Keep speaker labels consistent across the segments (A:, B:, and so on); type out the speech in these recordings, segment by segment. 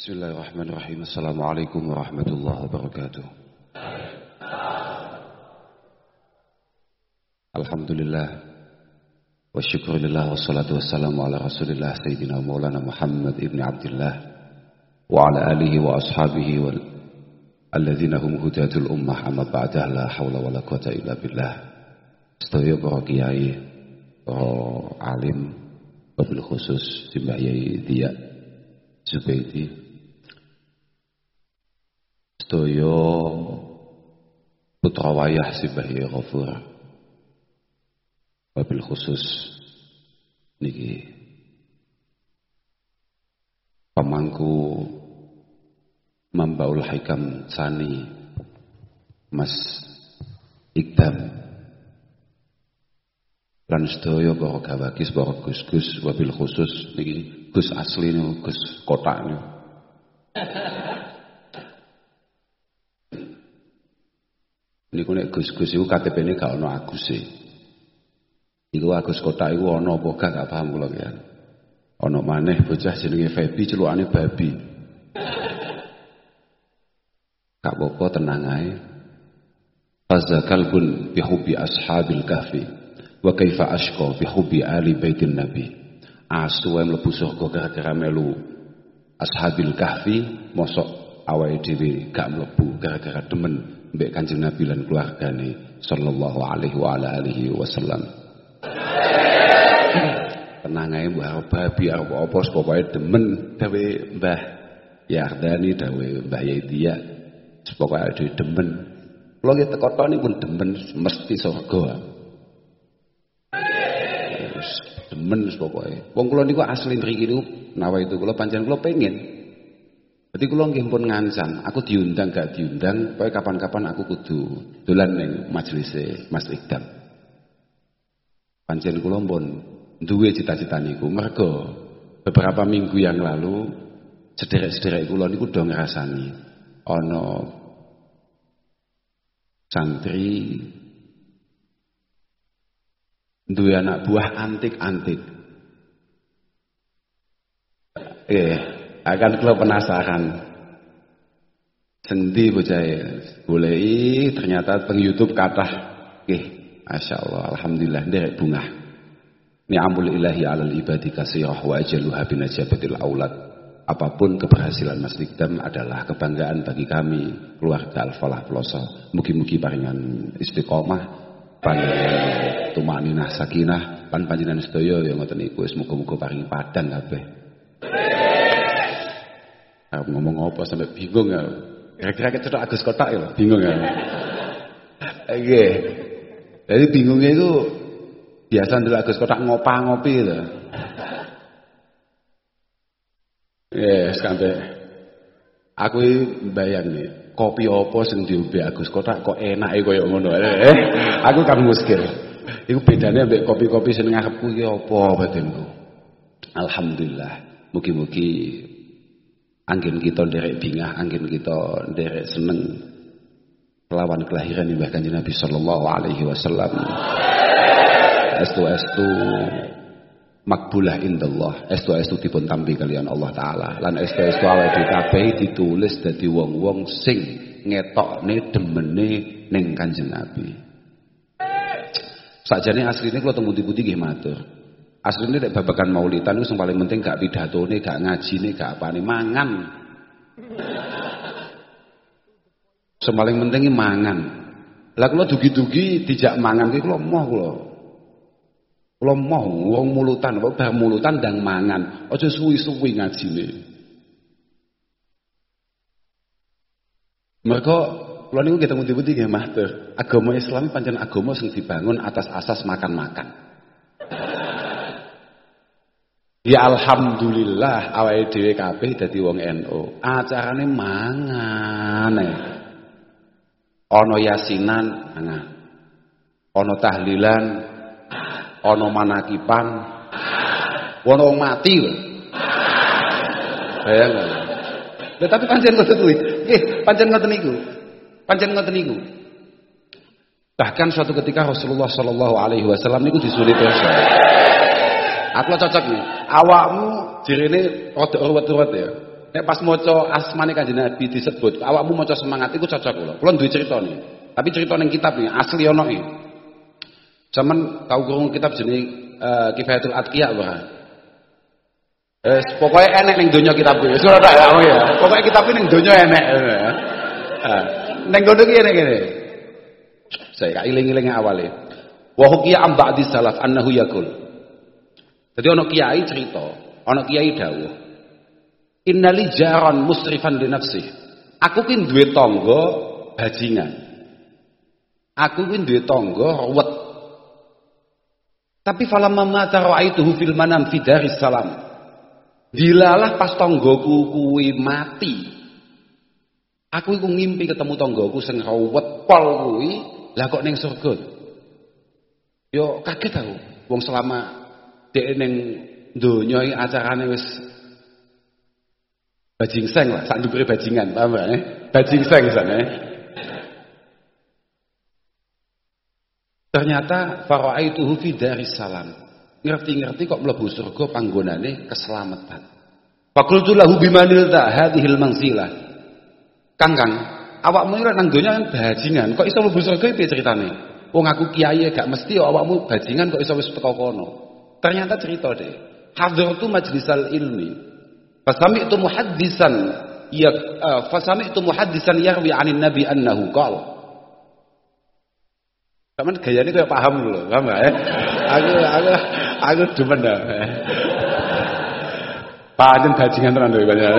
A: Bismillahirrahmanirrahim. Assalamualaikum warahmatullahi wabarakatuh. Alhamdulillah. Wa syukurillah wassalatu wassalamu ala rasulillah Sayyidina Maulana Muhammad ibn Abdullah Wa ala alihi wa ashabihi wal Alladzina hum hudatul ummah amma ba'dah la hawla wa la quwata illa billah Sedaya para kiai, para alim, wabil khusus Simbah Yai Dia Zubaidi sedaya putra wayah Sibahi Ghafur. Wabil khusus niki. Pemangku Mambaul Hikam Sani Mas Ikdam. Lan sedaya para gawakis para gus-gus wabil khusus niki. Gus asli nih gus kotak nih Niku nek Gus-gus iku KTP-ne gak Agus e. Iku Agus Kota iku ono apa gak gak paham kula ya. Ono maneh bocah jenenge Febi celukane babi. Gak apa-apa tenang ae. Faza kalbun bihubi ashabil kahfi wa kaifa ashqa bihubi ali baitin nabi. Asu wae mlebu surga gara-gara melu ashabil kahfi mosok awake dhewe gak mlebu gara-gara demen mbek Kanjeng Nabi lan keluargane sallallahu alaihi wa ala alihi wasallam. Tenang ae mbah babi apa apa pokoke demen dawe Mbah Yardani dawe Mbah Yaidia pokoke ade demen. Kula ki teko pun demen mesti surga. Demen pokoke. Wong kula niku asli mriki niku nawa itu kula pancen kula pengen jadi kula nggih pun ngancam, aku diundang gak diundang, pokoke kapan-kapan aku kudu dolan ning majelis Mas Ikdam. Pancen kula pun duwe cita-cita niku, mergo beberapa minggu yang lalu sederek-sederek kula niku do ngrasani ana santri duwe anak buah antik-antik. Eh, akan kalau penasaran sendi bocah boleh. Ternyata teng YouTube kata oke Masya Allah Alhamdulillah derek bunga ni'amul ilahi alal ibadi kasirah wa ajaluha binajabatil aulad. Apa pun keberhasilan Mas Dikdam adalah kebanggaan bagi kami keluarga Al-Falah Peloso. Mugi-mugi paringan istiqomah panjenengan tumaninah sakinah pan panjenengan sedaya yang ngoten iku wis muga-muga paring padang kabeh Aku ngomong apa sampai bingung ya. Kira-kira kita Agus Kotak ya, bingung ya. Oke. Jadi bingungnya itu biasa dulu Agus Kotak ngopang ngopi itu. Yes, sampai aku bayang nih, kopi apa sing diombe Agus Kotak kok enak e koyo ngono. Eh, aku kan muskil. Iku bedanya ambek kopi-kopi sing ngarepku iki apa batinku. Alhamdulillah. Mugi-mugi angin kita derek bingah, angin kita derek seneng lawan kelahiran Mbah Kanjeng Nabi sallallahu alaihi wasallam. Estu estu makbulah indallah estu estu dipun tampi kalian Allah taala lan estu estu awake kabeh ditulis dadi wong-wong sing ngetokne demene ning Kanjeng Nabi. Sakjane asline kula temu pundi nggih matur. Aslinya nek babakan maulidan itu yang paling penting gak pidatone, gak ngajine, gak apane, mangan. Yang paling penting mangan. Lah kula dugi-dugi dijak mangan ki kula moh kula. Kula moh wong mulutan, kok bar mulutan ndang mangan. Aja suwi-suwi ngajine. Mereka kula niku ketemu pundi-pundi nggih. Agama Islam pancen agama sing dibangun atas asas makan-makan. Ya alhamdulillah awake dhewe kabeh dadi wong NU. Acarane mangan. Ana yasinan mangan. Ana tahlilan, ana manakipan. Ana wong mati. Bayang lho. tapi pancen ngoten kuwi. Nggih, pancen ngoten niku. Pancen ngoten niku. Bahkan suatu ketika Rasulullah Shallallahu alaihi wasallam niku disulit. Aku cocok nih. Awakmu jirine rada urut-urut ya. nek pas maca asmane Kanjeng Nabi disebut, awakmu maca semangat iku cocok kula. Kula duwe critane. Tapi cerita ning kitab iki asli ono iki. Zaman tau krungu kitab jenenge uh, Kifayatul Atqiya ora? Eh, pokoknya enek ning donya kitab iki. Wis ora tak ya. Pokoke kitab iki ning enek. Ning kono iki enek ngene. Saya kak iling-iling awale. Wa hukiya am ba'di salaf annahu yakul. Jadi ana kiai cerita, ana kiai dawuh. Innali jaran musrifan li nafsih. Aku ki duwe tangga bajingan. Aku ki duwe tangga ruwet. Tapi falamma mata ra'aituhu fil manam fi daris salam. Dilalah pas tanggoku kuwi mati. Aku iku ngimpi ketemu tanggoku sing ruwet pol kuwi, lah kok ning surga. Yo kaget aku. Wong selama dhek ning donya iki acarane wis bajingseng lah, sak ndukure bajingan, paham ya? Bajingseng sana. Ternyata faraaituhu fi daris salam. Ngerti-ngerti kok mlebu surga panggonane keselamatan. Fakultu lahu bimanilta hadhil manzilah. Kang Kang, awakmu ora nang donya kan bajingan, kok iso mlebu surga piye ceritane? Wong aku kiai gak mesti awakmu bajingan kok iso wis teko kono. Ternyata cerita deh. Hadratu majlisal ilmi. Fasami'tu muhaddisan ya uh, fasami'tu muhaddisan yarwi 'anin nabi annahu qala. Kaman gayane kayak paham lho, paham gak ya? Aku aku aku demen dah. Pancen bajingan tenan lho banyak.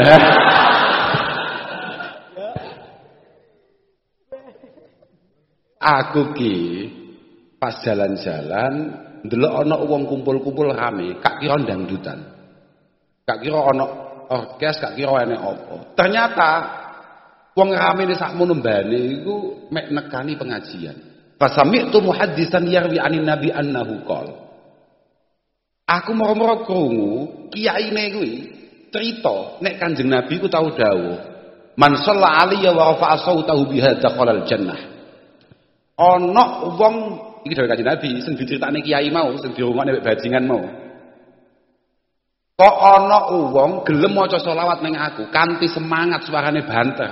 A: Aku ki pas jalan-jalan ndelok ana wong kumpul-kumpul rame, kak kira dangdutan. Kak kira ana orkes, kak kira enek apa. Ternyata wong rame ne sakmono mbane iku mek nekani pengajian. Fasami'tu muhaddisan yarwi anin nabi annahu qol. Aku moro-moro krungu kiyaine kuwi cerita nek Kanjeng Nabi ku tau dawuh, "Man shalla alaiya wa rafa'a sautahu biha dakhalal jannah." Ana wong iki dawuh Kanjeng Nabi sing diceritakne kiai mau, sing mek bajingan mau. Kok ana wong gelem maca selawat ning aku kanthi semangat suarane banter.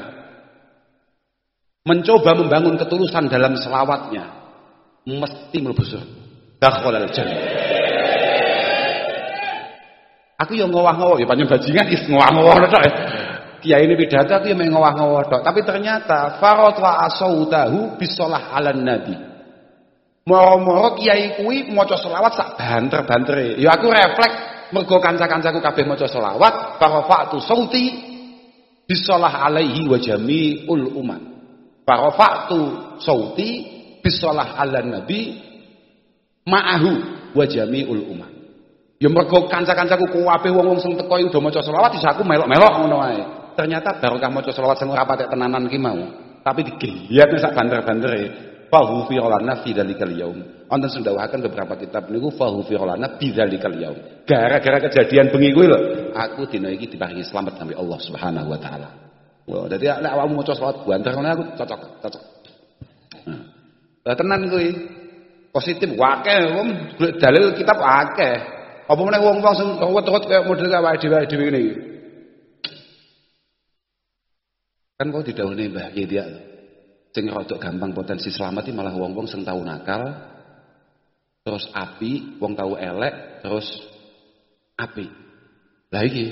A: Mencoba membangun ketulusan dalam selawatnya mesti mlebu. Dakhalal jannah. Aku yang ngowah-ngowah ya panjang bajingan is ngowah-ngowah tok. Kiai ini pidato aku yang ngowah-ngowah tok. Tapi ternyata farot wa asautahu bisolah ala nabi. Moro-moro kiai kuwi maca selawat sak banter-bantere. Ya aku refleks mergo kanca-kancaku kabeh maca selawat, farafa'tu sauti bisolah alaihi wa jami'ul umat. Farafa'tu sauti bisolah ala nabi ma'ahu wa jami'ul umat. Ya mergo kanca-kancaku kabeh wong-wong sing teko udah maca selawat isa aku melok-melok ngono wae. Ternyata barokah maca selawat sing ora patek tenanan ki mau. Tapi digeliatne sak banter-bantere. Fahu fi lana fi dzalikal yaum. Wonten sing dawuhaken beberapa kitab niku fahu fi lana bi dzalikal yaum. Gara-gara kejadian bengi kuwi lho, aku dina iki diparingi selamat sampai Allah Subhanahu wa taala. Wah, dadi nek awakmu maca selawat banter ngono aku cocok, cocok. Nah, tenan kuwi. Positif wakeh wong dalil kitab akeh. Apa meneh wong-wong sing ruwet-ruwet kaya model awake dhewe dhewe ngene iki. Kan kok didhawuhi Mbah Kiai dia. Sing rodok gampang potensi selamat malah wong-wong sing tau nakal, terus api, wong tau elek, terus api. Lah iki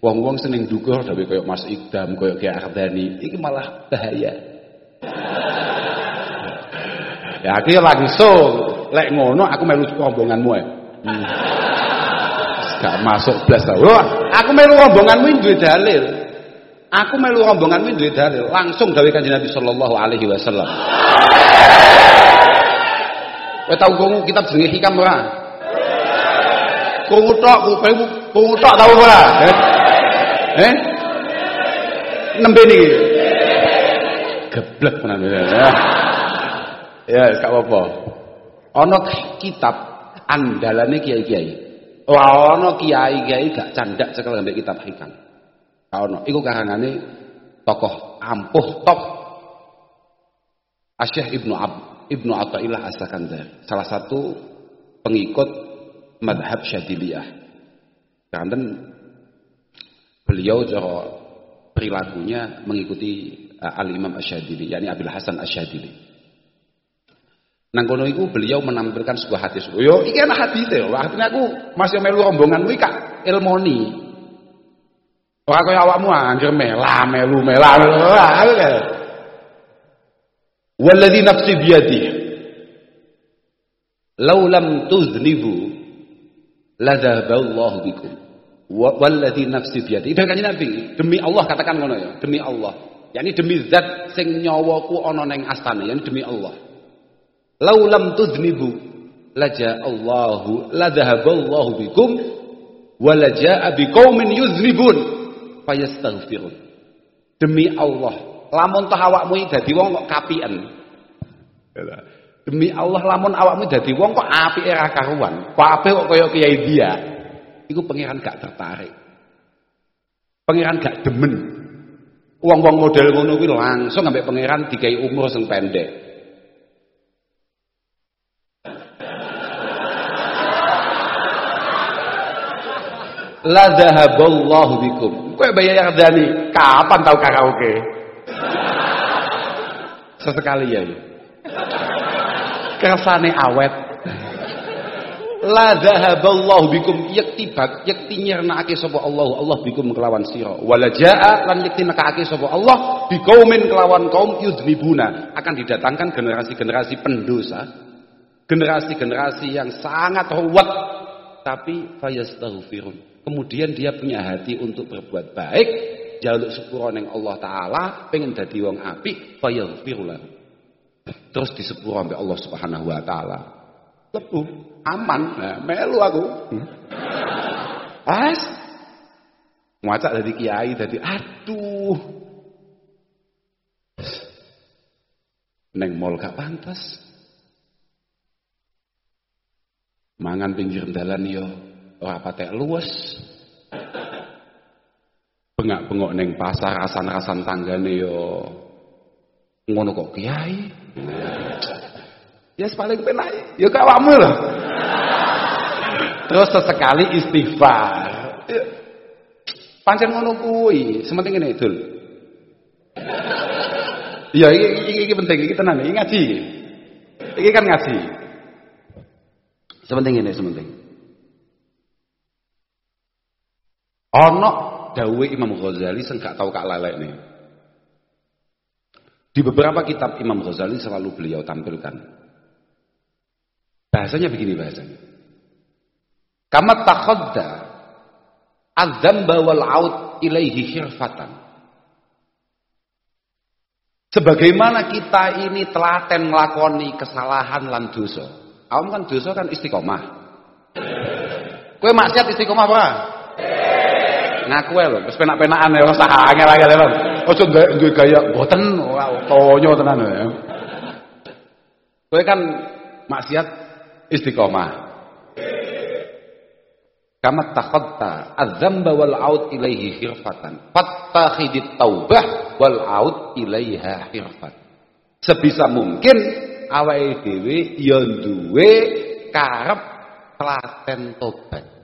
A: wong-wong sing ning dukur dhewe kaya Mas Idam, kaya Ki Ardani, iki malah bahaya. ya akhirnya langsung lek ngono aku melu rombonganmu ae. Hmm. Gak masuk blas ta. aku melu rombonganmu duwe dalil. Aku melu rombonganmu duwe dalil. Langsung gawe Kanjeng Nabi sallallahu alaihi wasallam. Kowe tau krungu kitab jenenge Hikam ora? Krungu tok, krungu tok tau ora? Eh? Nembe niki. Geblek tenan ya. Ya, gak apa-apa. Ana kitab andalane kiai-kiai. Ora ana kiai-kiai gak candak cekel ambek kitab hikam. Ana. Iku karangane tokoh ampuh top Asyih Ibnu Ab, Ibnu Athaillah As-Sakandari. Salah satu pengikut madhab Syadiliyah. Kanten beliau cara perilakunya mengikuti uh, Al-Imam Asyadili, yakni Abil Hasan Asyadili. Nang kono iku beliau menampilkan sebuah hadis. Yo iki ana hadis e. Artine aku masih melu rombonganmu iki kak ilmoni. Ora kaya awakmu anjir mela melu mela. Walladzi nafsi biyadihi Lau lam tuznibu ladhaballahu bikum. Walladzi nafsi biyadi. Itu kan Nabi. Demi Allah katakan ngono ya. Demi Allah. Yani demi zat sing nyawaku ana ning astane, yani demi Allah. Lau lam tuznibu laja Allahu ladhaballahu bikum walaja'a biqaumin yuznibun fayastaghfirun. Demi Allah, lamun tah awakmu dadi wong kok kapian. Demi Allah lamun awakmu dadi wong kok apike ra karuan. Kok apik kok kaya kiai dia. Iku pangeran gak tertarik. Pangeran gak demen. Wong-wong model ngono kuwi langsung ambek pangeran dikai umur sing pendek. La dhahaballahu bikum. Kowe bayar dani, kapan tahu karaoke? Sesekali ya. ya. Kersane awet. La dhahaballahu bikum. Yakti bak yakti nyernakake sapa Allah Allah bikum kelawan sira. Wala jaa lan yakti nekake sapa Allah biqaumin kelawan kaum yudnibuna. Akan didatangkan generasi-generasi pendosa. Generasi-generasi yang sangat ruwet. Tapi fayastaghfirun kemudian dia punya hati untuk berbuat baik jaluk sepuro ning Allah taala pengen dadi wong apik fayaghfirullah Terus disepuro sampai Allah Subhanahu wa taala. Lebu, aman. Nah, melu aku. Hmm. As. Muacak dari kiai dari aduh. Neng mall gak pantas. Mangan pinggir dalan yo ora patek luwes. Bengak-bengok neng pasar rasan-rasan tanggane yo ngono kok kiai. Ya paling penak ya kawamu loh terus sesekali istighfar. Pancen ngono kuwi sementing ngene Dul. Ya iki penting iki tenan iki ngaji. Iki kan ngaji. Sementing ini sementing ono dawuh Imam Ghazali sing gak tau kak nih di beberapa kitab Imam Ghazali selalu beliau tampilkan. Bahasanya begini bahasanya. Kama takhadda adzamba wal aud ilaihi khirfatan. Sebagaimana kita ini telaten nglakoni kesalahan lan dosa. Awam kan dosa kan istiqomah. Kowe maksiat istiqomah apa? Ngaku lho, wis penak-penakan ya ora sah angel-angel lho. Aja duwe gaya mboten tonyo tenan ya. Kowe kan maksiat istiqomah. Kama takhadta adzamba wal aud ilaihi khirfatan. Fattakhidit taubah wal aud ilaiha khirfat. Sebisa mungkin awake dhewe ya duwe karep telaten tobat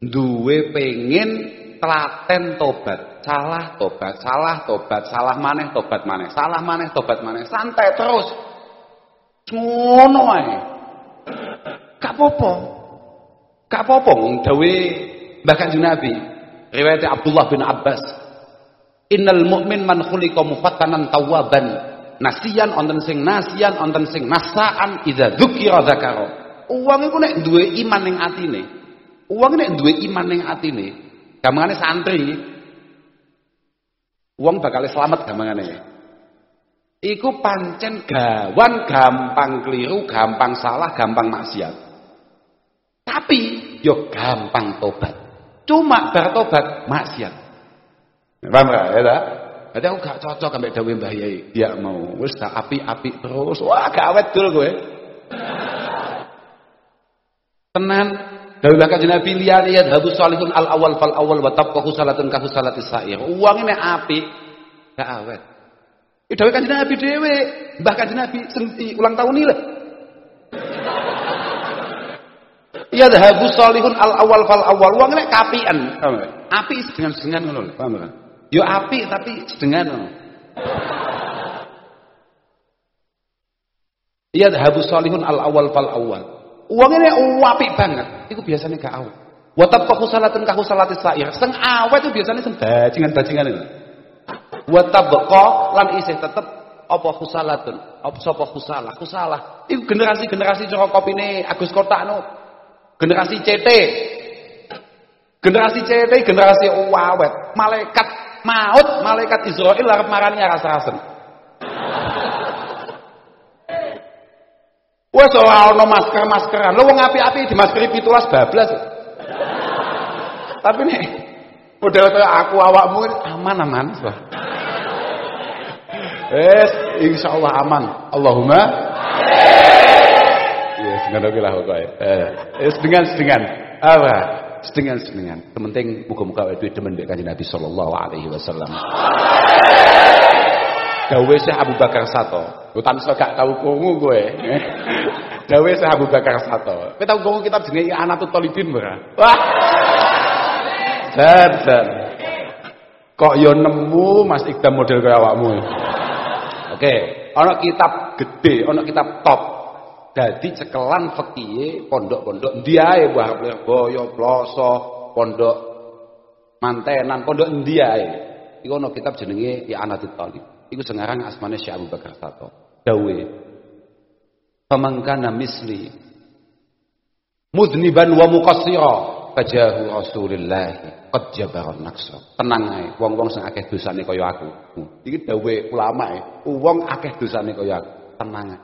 A: duwe pengen telaten tobat. Salah tobat salah tobat salah maneh tobat maneh. Salah maneh tobat maneh. Santai terus. Ngono ae. Gak apa-apa. Gak apa-apa. Dawe Mbah Kanjeng Nabi. Riwayat Abdullah bin Abbas. Innal mu'min man khuliqa mufattanan tawwaban. Nasiyan onten sing nasiyan onten sing nasaan. Idza dzukira dzakara. Wong iku nek duwe iman ning atine Uang nek duwe iman ning atine, gampangane santri. Uang bakal selamat gampangane. Iku pancen gawan gampang keliru, gampang salah, gampang maksiat. Tapi yo gampang tobat. Cuma bar tobat maksiat. Paham? Ya tak? Jadi aku gak cocok ambek dawuh Mbah Yai. Ya mau wis tak api-api terus. Wah, gak awet kowe. Tenan Daulah kanjeng Nabi liyane yadhabu salihun al awal fal awal wa tabqahu salatun ka salatis sa'ir. Uang ini api gak awet. Itu dawuh kanjeng Nabi dhewe, Mbah kanjeng Nabi senti ulang tahun lah. Yadhabu salihun al awal fal awal. Uang ini kapian. Api dengan dengan ngono paham kan? Yo api tapi sedengan. Iya habus salihun al awal fal awal. Uang ini api banget. Itu biasanya gak awal. Watab kau salatin kau salati sair. Seng awet itu biasanya seng bajingan bajingan itu. Watab kau lan isih tetep apa khusalatun apa sapa khusalah khusalah itu generasi-generasi cara kopine Agus Kotano generasi CT generasi CT generasi awet malaikat maut malaikat Israel arep marani aras-arasen Wes ora ana masker-maskeran. Lho wong api-api di maskeri 17 bablas. Tapi nih model kayak aku awakmu aman-aman, Wes insyaallah aman. Allahumma Ya, dengan oke lah pokoknya. Eh, sedengan sedengan apa? Sedengan sedengan. Penting muka-muka itu demen mbek Kanjeng Nabi sallallahu alaihi wasallam. Dawe Syekh Abu Bakar Sato. Lu tan gak tau kowe kowe. Dawe Syekh Abu Bakar Sato. Kowe tau kowe kitab jenenge Anatut Talibin ora? Wah. Dan Kok yo nemu Mas Ikdam model kaya awakmu. Oke, ana kitab gede, ana kitab top. Dadi cekelan fikih pondok-pondok ndi ae Boyo, Ploso, pondok mantenan, pondok ndi ae. Iku ana kitab jenenge Ya Anatut Talib. Iku sengarang asmane Syekh Abu Bakar Sato. Dawe. Pamangkana misli mudniban wa muqassira fajahu Rasulillah qad jabaron naksa. Tenang ae, wong-wong sing akeh dosane kaya aku. Iki dawe ulama e, wong akeh dosane kaya aku. Tenang ae.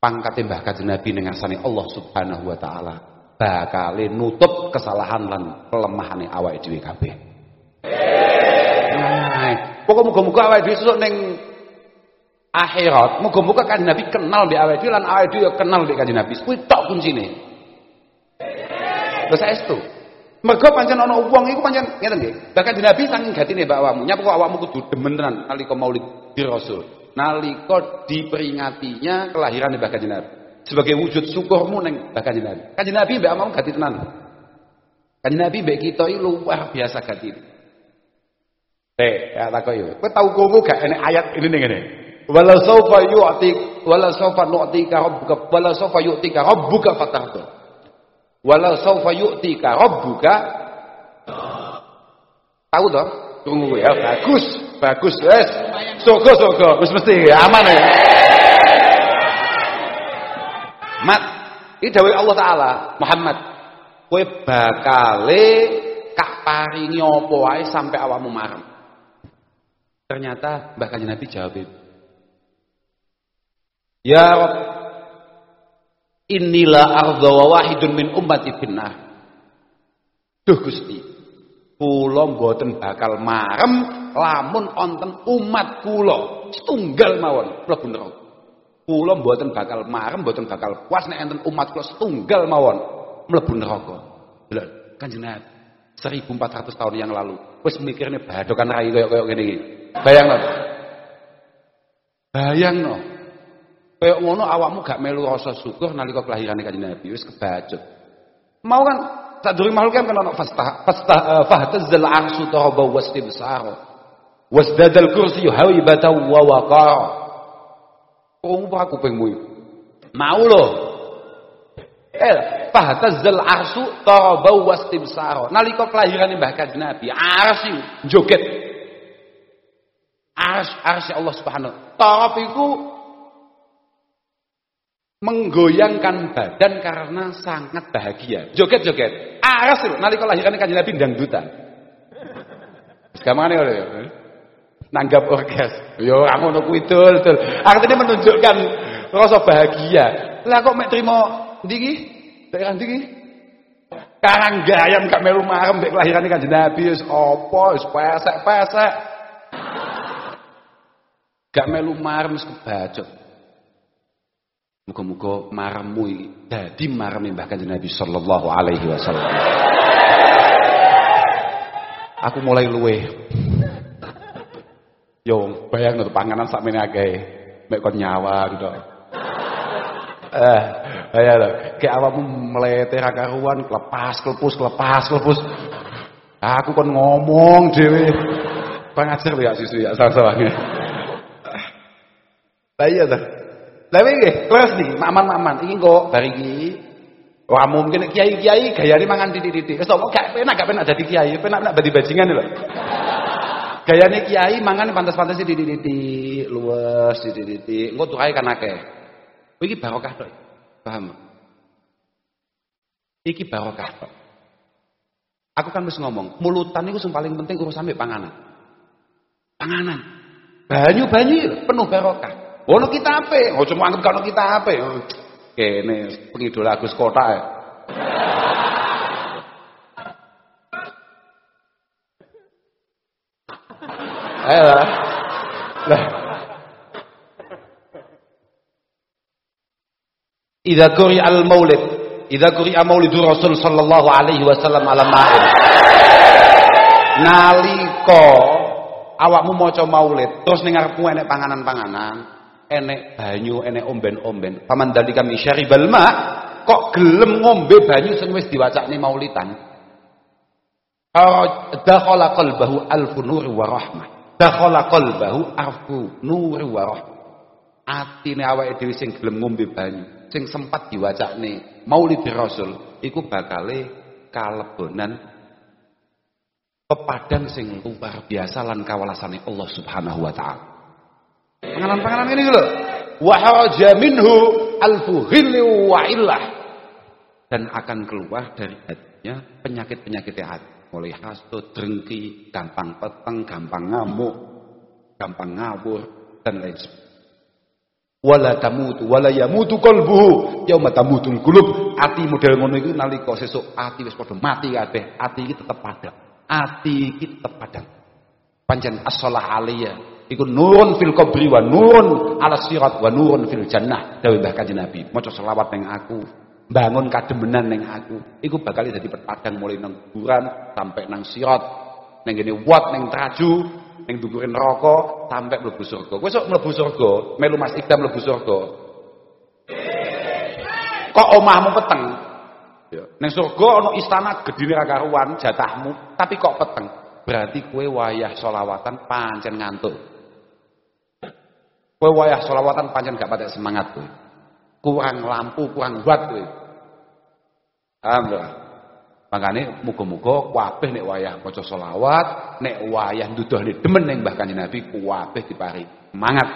A: Pangkate Mbah Nabi ning ngarsane Allah Subhanahu wa taala bakal nutup kesalahan lan kelemahane awake dhewe kabeh. Pokok muga-muga awake dhewe sesuk ning akhirat, muga-muga kan Nabi kenal di awake dhewe lan awake dhewe kenal di kanjeng Nabi. Kuwi tok kuncine. Wis saestu. Mergo pancen ana wong iku pancen ngeten nggih. Bahkan di Nabi saking gatine mbak awakmu, nyapa kok awakmu kudu demen tenan nalika maulid di Rasul. Nalika diperingatinya kelahiran Mbah Kanjeng Nabi. Sebagai wujud syukurmu ning Mbah Kanjeng Nabi. Kanjeng Nabi mbak awakmu gati tenan. Kanjeng Nabi mbek kita iki luar biasa gati. Eh, ya tak yo. Kowe tau krungu gak enek ayat ini ning ngene. Wala saufa yu'tik wala saufa nu'tika rabbuka wala saufa yu'tika rabbuka fatahdu. Wala saufa yu'tika rabbuka Tahu dong? Tunggu ya, bagus, bagus, wes. Sogo sogo, wis mesti aman ya. Mat, ini dawuh Allah taala, Muhammad, kowe bakale kak paringi apa wae sampai awakmu marem. Ternyata Mbah Kanjeng Nabi jawab. Ya Rob, inilah arda wa wahidun min ummati finnar. Duh Gusti, kula mboten bakal marem lamun wonten umat kula setunggal mawon mlebu neraka. Kula mboten bakal marem, mboten bakal puas nek enten umat kula setunggal mawon mlebu neraka. Lha Kanjeng Nabi 1400 tahun yang lalu wis mikirne badokan rai koyo-koyo ngene iki. Bayangno. Bayangno. Kayak ngono awakmu gak melu rasa syukur nalika kelahirane Kanjeng Nabi wis kebacut. Mau kan sadurunge makhluk kan ono fastah fastah uh, fahtazzal arsyu taraba wastibsar. Wasdadal kursi hawibatan wa waqara. Krungu apa iki? Mau lho. Eh, fahtazzal arsyu taraba wastibsar. Nalika kelahirane Mbah Kanjeng Nabi, arsy joget Ars, ars Allah Subhanahu. Taraf itu menggoyangkan badan karena sangat bahagia. Joget-joget. Aras lho nalika lahirane Kanjeng Nabi dangdutan. Gampangane lho ya. Nanggap orkes. Yo aku ngono kuwi dul, dul. Artinya menunjukkan rasa bahagia. Lah kok mek trimo ndi iki? Daerah ndi iki? Karang gayam gak melu marem mek lahirane Kanjeng Nabi wis apa wis pesek-pesek. Gak melu marem wis kebacut. Muga-muga maremmu iki dadi marem Mbah Kanjeng Nabi sallallahu alaihi wasallam. Aku mulai luwe. Yo, bayang tuh panganan sakmene akeh. Mek kon nyawa gitu. Eh, ayo lho, kayak awakmu mlete ra karuan, kelepas, kelepus, kelepas, kelepus. Aku kon ngomong dhewe. Kau ngajar ya susu ya sama-sama. Lah iya ta. Lah iki kelas nih, maman-maman iki kok bar iki Wah mungkin kiai-kiai gayane mangan titik-titik. Wis gak penak gak penak jadi kiai, penak penak badi bajingan lho. Gayane kiai mangan pantas-pantas titik-titik, luwes titik-titik. Engko tukae kan akeh. Iki barokah tok. Paham? Iki barokah. Aku kan wis ngomong, mulutan itu yang paling penting urusan mbek panganan. Panganan. Banyu-banyu penuh barokah. Ono kita apa? Oh cuma anggap kalau kita apa? Kene pengidol Agus Kota ya. Ayo lah. Lah. Idza quri al-maulid, idza quri maulidur Rasul sallallahu alaihi wasallam ala ma'in. Nalika awakmu maca maulid, terus ning ngarepmu enek panganan-panganan, enek banyu, enek omben-omben. Paman dalika misyaribal ma, kok gelem ngombe banyu sing wis diwacakne maulidan. Dakhala qalbahu alfu nur wa rahmah. Dakhala qalbahu alfu nur wa rahmah. Atine awake dhewe sing gelem ngombe banyu, sing sempat diwacakne Maulid Rasul, iku bakale kalebonan pepadang sing luar biasa lan kawalasane Allah Subhanahu wa taala. Penganan-penganan ini lho. Wa haraja minhu alfu wa illah. Dan akan keluar dari hatinya penyakit-penyakit hati. Mulai hasut, drengki, gampang peteng, gampang ngamuk, gampang ngawur, dan lain sebagainya. Wala tamutu wala yamutu qalbuhu yauma tamutul qulub. Ati model ngono iku nalika sesuk ati wis padha mati kabeh. Ati iki tetep padang. Ati iki tetep padang. Pancen as-shalah iku nurun fil qabri wa nurun ala sirat wa nurun fil jannah. Dawuh Mbah Kanjeng Nabi maca selawat ning aku bangun kademenan ning aku. Iku bakal dadi perpadang mulai nang kuburan sampai nang sirat. Ning ngene wat ning traju ning dhuwure neraka sampai mlebu surga. Kowe sok mlebu surga melu Mas Ibda mlebu surga. Kok omahmu peteng? Ya. Ning surga ana istana gedine ra karuan jatahmu tapi kok peteng? Berarti kue wayah solawatan pancen ngantuk Kowe wayah selawatan pancen gak pada semangat kowe. Kurang lampu, kurang buat kowe. Paham Makane muga-muga kabeh nek wayah maca selawat, nek wayah nduduhne demen ning Mbah Kanjeng Nabi kabeh diparingi semangat.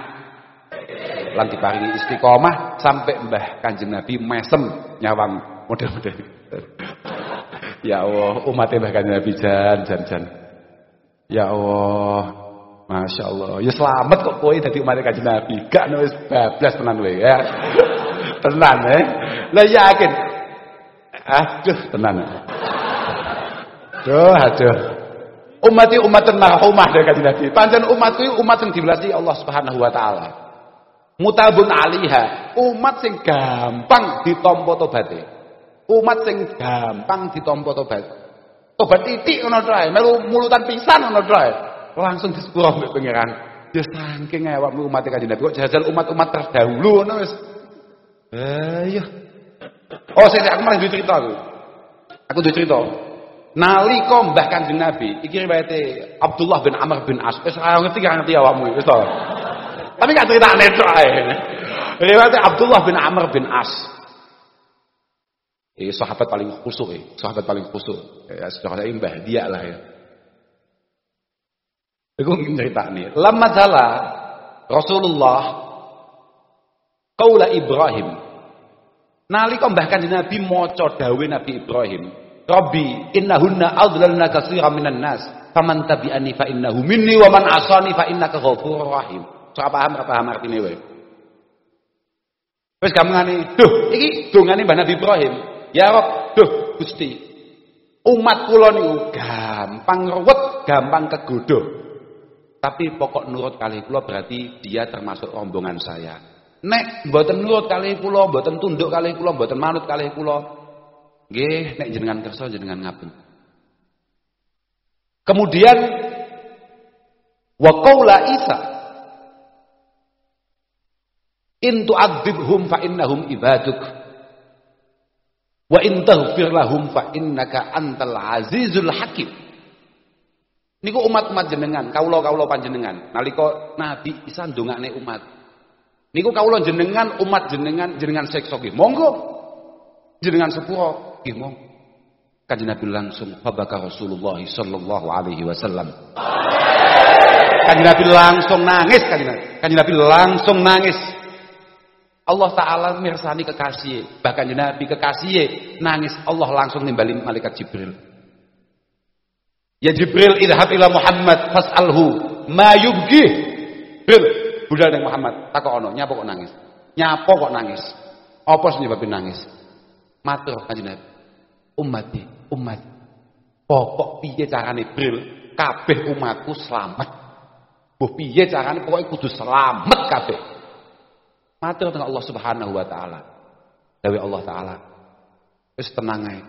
A: Lan diparingi istiqomah sampai Mbah Kanjeng Nabi mesem nyawang model-model. ya Allah, umatnya Mbah Kanjeng Nabi jan jan jan. Ya Allah, Masya Allah. Ya selamat kok kowe dadi umat Kanjeng Nabi. Gak nulis bablas tenan kowe ya. tenan eh. Lah yakin. Aduh tenan. Aduh, aduh. Umat iki umat marhumah dari Kanjeng Nabi. Pancen umatku iki umat sing diwelasi Allah Subhanahu wa taala. Mutabun aliha, umat sing gampang ditampa tobaté. Umat sing gampang ditampa tobat. Tobat titik ngono trae, melu mulutan pisan ngono langsung disepuro mbek pangeran. Ya saking awakmu umat kanjeng Nabi kok jajal umat-umat terdahulu ngono wis. Eh iya. Oh, saya aku malah cerita aku. Aku duwe cerita. Nalika Mbah Kanjeng Nabi, iki riwayate Abdullah bin Amr bin As. Wis ora ngerti gak ngerti awakmu wis to. Tapi gak ceritane tok ae. Riwayate Abdullah bin Amr bin As. Eh sahabat paling khusyuk eh, sahabat paling khusyuk. Ya sejarah Mbah dia lah ya. Iku nih. Lama salah Rasulullah kaula Ibrahim. Nalika Mbah Kanjeng Nabi maca dawuh Nabi Ibrahim, Rabbi innahunna adlalna katsiran minan nas, faman tabi'ani fa innahu minni wa man asani fa innaka ghafurur rahim. Ora paham ora paham artine wae. Wis gamengane, duh iki dongane Mbah Nabi Ibrahim. Ya Rob, duh Gusti. Umat kula niku gampang ruwet, gampang kegodho. Tapi pokok nurut kali kula berarti dia termasuk rombongan saya. Nek mboten nurut kali kula, mboten tunduk kali kula, mboten manut kali kula, nggih nek jenengan kersa jenengan ngapun. Kemudian wa qaula Isa in tu'adzibhum fa innahum ibaduk wa in taghfir lahum fa innaka antal azizul hakim Niku umat-umat jenengan, kaulo-kaulo panjenengan. Nalika Nabi Isa ndongakne umat. Niku kaulo jenengan, umat jenengan, jenengan sekso. Monggo. Jenengan sepuro nggih monggo. Nabi langsung fabaka Rasulullah sallallahu alaihi wasallam. Kanjeng Nabi langsung nangis, kanjeng Nabi. Nabi langsung nangis. Allah Ta'ala mirsani kekasih. Bahkan Nabi kekasih nangis. Allah langsung nimbalin malaikat Jibril. Ya Jibril idhab ila Muhammad fas'alhu ma yubgih. Jibril, budal dengan Muhammad. Takut ono, nyapa kok nangis? Nyapa kok nangis? Apa sebabnya nangis? Matur kanjeng Nabi. Ummati, umat. Pokok piye carane Jibril? Kabeh umatku selamat. Mbah piye carane pokoke kudu selamat kabeh. Matur dengan Allah Subhanahu wa taala. Dawe Allah taala. Wis tenang ae.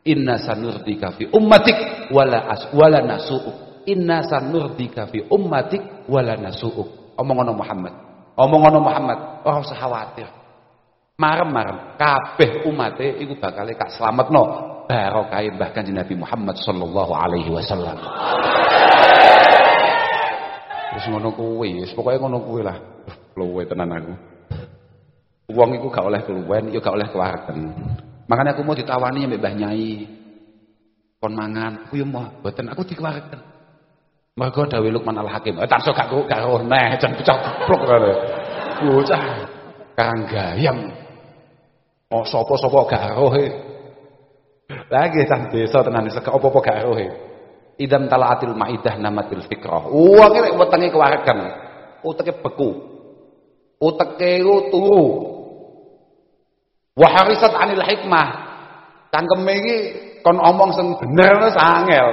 A: Inna sanurdika fi ummatik wala as wala nasu'uk. Inna sanurdika fi ummatik wala nasu'uk. Omong ngono Muhammad. Omong ngono Muhammad, ora usah khawatir. Marem-marem kabeh umate iku bakal kak slametno barokah Mbah Kanjeng Nabi Muhammad sallallahu alaihi wasallam. Wis ngono kuwi, wis pokoke ngono kuwi lah. Luwe tenan aku. Wong iku gak oleh keluwen, ya gak oleh kewareken. Makanya aku mau ditawani mbek Mbah Nyai. Kon mangan, aku yo mau, mboten aku dikewareken. Mergo dawuh Luqman Al-Hakim, eh tak sok gak karo neh, jan pecah keplok karo. Bocah karang gayam. Oh sapa-sapa gak rohe. Lagi cah desa tenan seka apa-apa gak rohe. Idam talaatil maidah namatil fikrah. Wong iki wetenge kewareken. Uteke beku. Uteke turu. Wa harisat anil hikmah. Cangkeme iki kon omong sing bener wis angel.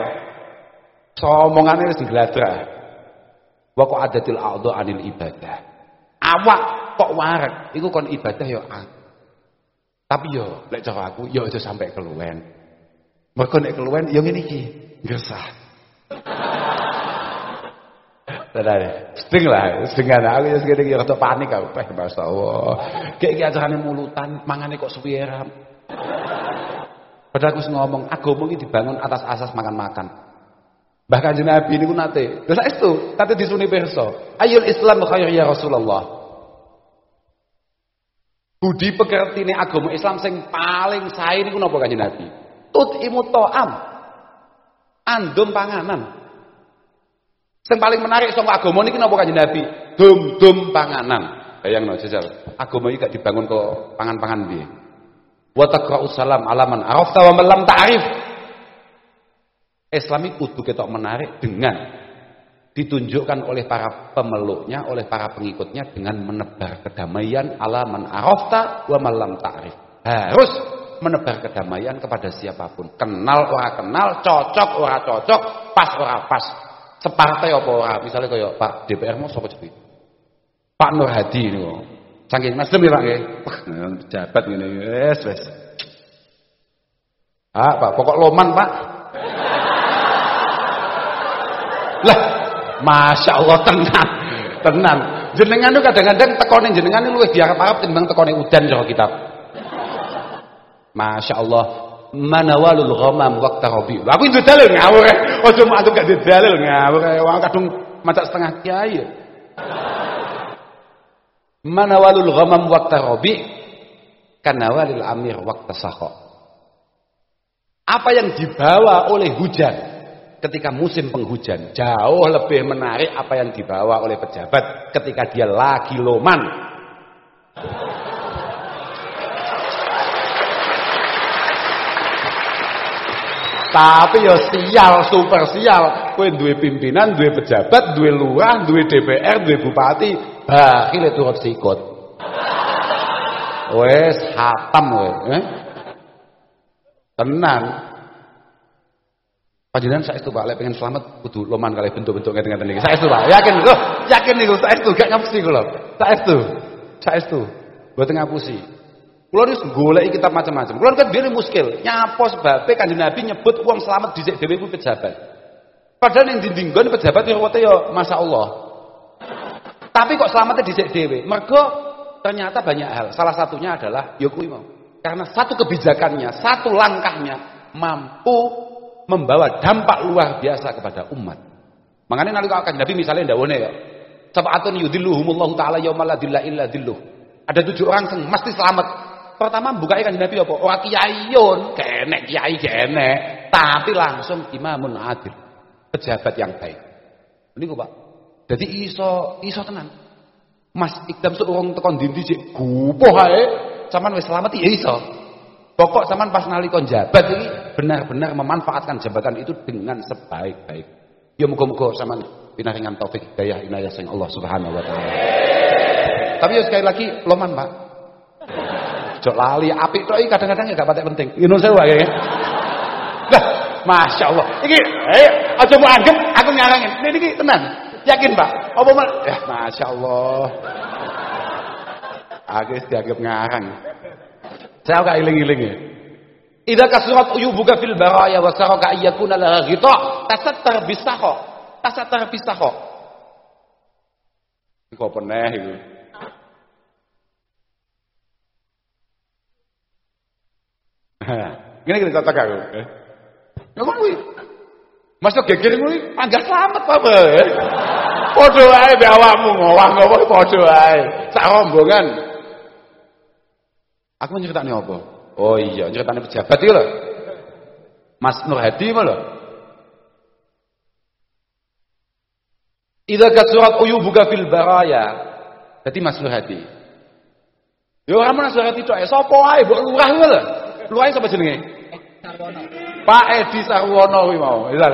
A: So omongane wis digladrah. Wa kok adatil a'dha anil ibadah. Awak kok warek iku kon ibadah ya tapi yo lek cara aku yo aja sampai keluwen. Mergo nek keluwen yo ngene iki, gesah. Tenan. Sting lah, dengan aku ya segede ya rada panik aku, peh masyaallah. Kayak iki acarane mulutan, mangane kok suwiram. Padahal aku ngomong, agama iki dibangun atas asas makan-makan. Bahkan jeneng Nabi niku nate. Lha saestu, nate disuni pirsa. Ayul Islam khair ya Rasulullah. Budi pekerti ini agama Islam sing paling sae niku napa kanjeng Nabi? Tut imu to'am. Andum panganan. Sing paling menarik saka agama niki napa kanjeng Nabi? Dum-dum panganan. Bayangno jajal. Agama iki gak dibangun kok pangan-pangan piye? Wa taqra'us salam alaman arafta wa lam ta'rif. Islam itu kudu ketok menarik dengan ditunjukkan oleh para pemeluknya, oleh para pengikutnya dengan menebar kedamaian ala man arafta wa malam ta'rif. Harus menebar kedamaian kepada siapa pun. Kenal ora kenal, cocok ora cocok, pas ora pas. Separtai apa ora, misalnya kaya Pak DPR mau sapa jadi? Pak Nur Hadi niku. Saking Nasdem ya Pak nggih. Pejabat ngene wis wis. Ah, Pak, pokok loman, Pak. Lah, Masya Allah tenan, tenan. Jenengan itu kadang-kadang tekone jenengan itu luwih diarep-arep timbang tekone udan cara kitab. Masya Allah. Manawalul ghamam waqta rabi. Aku itu dalil ngawur. Ojo aku gak dalil ngawur. Wong kadung macak setengah kiai. Manawalul ghamam waqta rabi kanawalil amir waqta sakha. Apa yang dibawa oleh hujan ketika musim penghujan jauh lebih menarik apa yang dibawa oleh pejabat ketika dia lagi loman tapi ya sial super sial kowe duwe pimpinan duwe pejabat duwe lurah duwe DPR duwe bupati bakhil turut sikut wes hatam wes eh? tenang Panjenengan saya itu Pak, lek pengen selamat kudu loman kali bentuk-bentuk iki. Saya itu Pak, yakin loh, yakin niku saya itu gak ngapusi kula. Saya itu. Saya itu. Mboten ngapusi. Kula wis goleki kitab macam-macam. Kula kan dhewe muskil. Nyapa sebabe Kanjeng Nabi nyebut wong selamat dhisik dhewe ku pejabat. Padahal yang dindinggon pejabat riwate ya Masya Allah. Tapi kok selamatnya dhisik dhewe? Mergo ternyata banyak hal. Salah satunya adalah ya kuwi mau. Karena satu kebijakannya, satu langkahnya mampu membawa dampak luar biasa kepada umat. Mangane nalika Kanjeng Nabi misalnya ndawone ya. Sab'atun yudhilluhumullahu taala yaumal la dhilla illa dhilluh. Ada tujuh orang yang mesti selamat. Pertama buka Kanjeng Nabi apa? Ora kiaiun, kenek kiai kenek, tapi langsung imamun adil. Pejabat yang baik. Niku Pak. Jadi iso iso tenan. Mas Ikdam seorang tekan dindi cek gupoh ae, sampean wis selamat ya iso. Pokok sampean pas nalikon jabat ini benar-benar memanfaatkan jabatan itu dengan sebaik-baik. Ya muga-muga sampean pinaringan taufik hidayah inayah sing Allah Subhanahu wa taala. Tapi ya sekali lagi loman, Pak. Jok lali apik tok kadang-kadang ya gak patek penting. Ngono sewa ya. Lah, Masya Allah. Iki, eh, aja mau anggap aku nyarangin. Ini tenang. Yakin Pak? Apa? Ya, Masya Allah. Aku dianggap ngarang. Saya gak iling-iling ya. Idza kasurat uyubuka fil baraya wa saraka ayyakuna laha ghita tasattar bisakha. Tasattar bisakha. Kok peneh iku. Ngene iki cocok aku. Eh. Ya kok kuwi. Masuk geger kuwi panggah selamat apa ya? Padha wae mbek awakmu ngowah ngowah padha wae. Sak rombongan. Aku nyeritakne apa? Oh iya, nyeritane pejabat iki lho. Mas Nur Hadi lho. Idza surat uyubuka fil baraya. Dadi Mas Nur Hadi. Yo ora Mas Nur Hadi tok, sapa wae mbok lurah lho. Lurah sapa jenenge? Sarwono. Pak Edi Sarwono kuwi mau. Iya